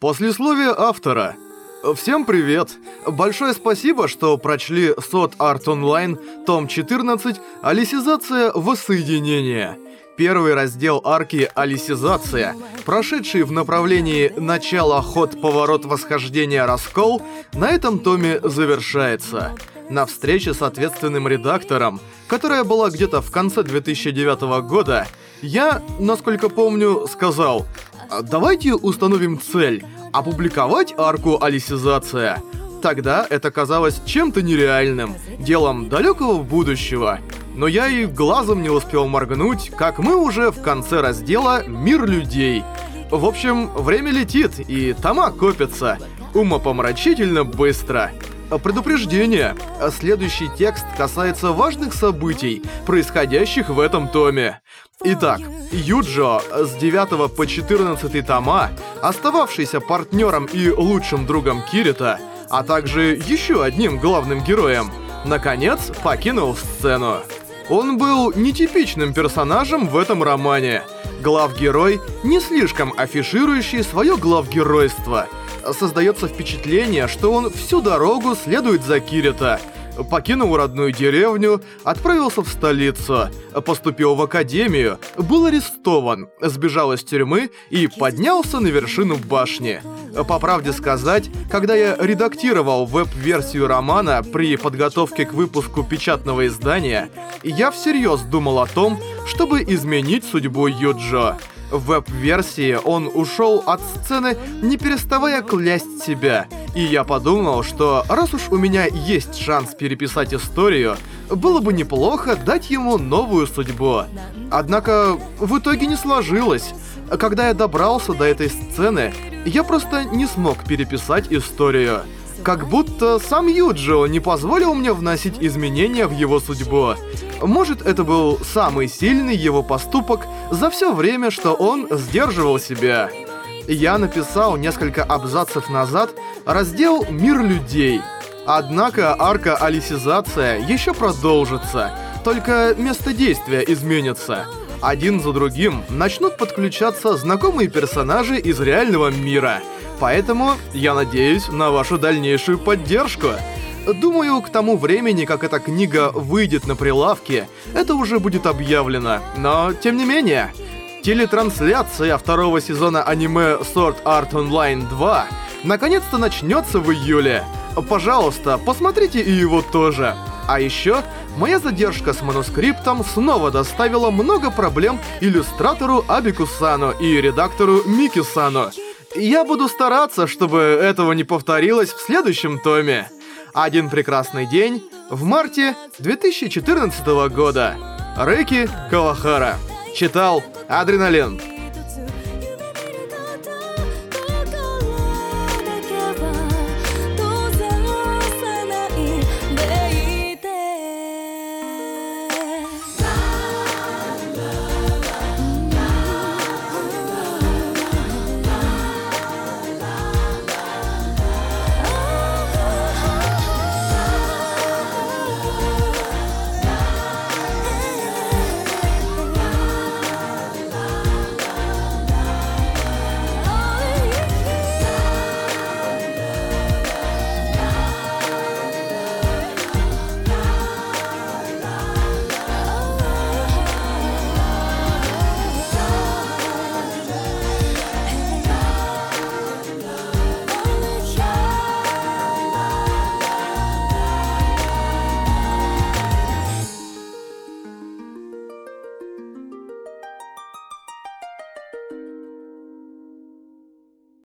Послесловие автора. Всем привет! Большое спасибо, что прочли Сот Арт Онлайн, том 14, Алисизация Воссоединения. Первый раздел арки «Алисизация», прошедший в направлении начала ход поворот восхождения раскол, на этом томе завершается. На встрече с ответственным редактором, которая была где-то в конце 2009 года, я, насколько помню, сказал Давайте установим цель — опубликовать арку «Алисизация». Тогда это казалось чем-то нереальным, делом далекого будущего. Но я и глазом не успел моргнуть, как мы уже в конце раздела «Мир людей». В общем, время летит, и тома копятся. Умопомрачительно быстро. Предупреждение. Следующий текст касается важных событий, происходящих в этом томе. Итак, Юджо с 9 по 14 тома, остававшийся партнером и лучшим другом Кирита, а также еще одним главным героем, наконец покинул сцену. Он был нетипичным персонажем в этом романе. Главгерой, не слишком афиширующий свое главгеройство. Создается впечатление, что он всю дорогу следует за Кирита — покинул родную деревню, отправился в столицу, поступил в академию, был арестован, сбежал из тюрьмы и поднялся на вершину башни. По правде сказать, когда я редактировал веб-версию романа при подготовке к выпуску печатного издания, я всерьез думал о том, чтобы изменить судьбу Юджо. В веб-версии он ушел от сцены, не переставая клясть себя. И я подумал, что раз уж у меня есть шанс переписать историю, было бы неплохо дать ему новую судьбу. Однако в итоге не сложилось. Когда я добрался до этой сцены, я просто не смог переписать историю. Как будто сам Юджио не позволил мне вносить изменения в его судьбу. Может, это был самый сильный его поступок за все время, что он сдерживал себя. Я написал несколько абзацев назад раздел «Мир людей». Однако арка алисизация еще продолжится, только место действия изменится. Один за другим начнут подключаться знакомые персонажи из реального мира. Поэтому я надеюсь на вашу дальнейшую поддержку. Думаю, к тому времени, как эта книга выйдет на прилавке, это уже будет объявлено. Но, тем не менее, телетрансляция второго сезона аниме Sword Art Online 2 наконец-то начнется в июле. Пожалуйста, посмотрите и его тоже. А еще, моя задержка с манускриптом снова доставила много проблем иллюстратору Абикусану и редактору Микисану. Я буду стараться, чтобы этого не повторилось в следующем томе. Один прекрасный день в марте 2014 года. Рэки Кавахара. Читал Адреналин.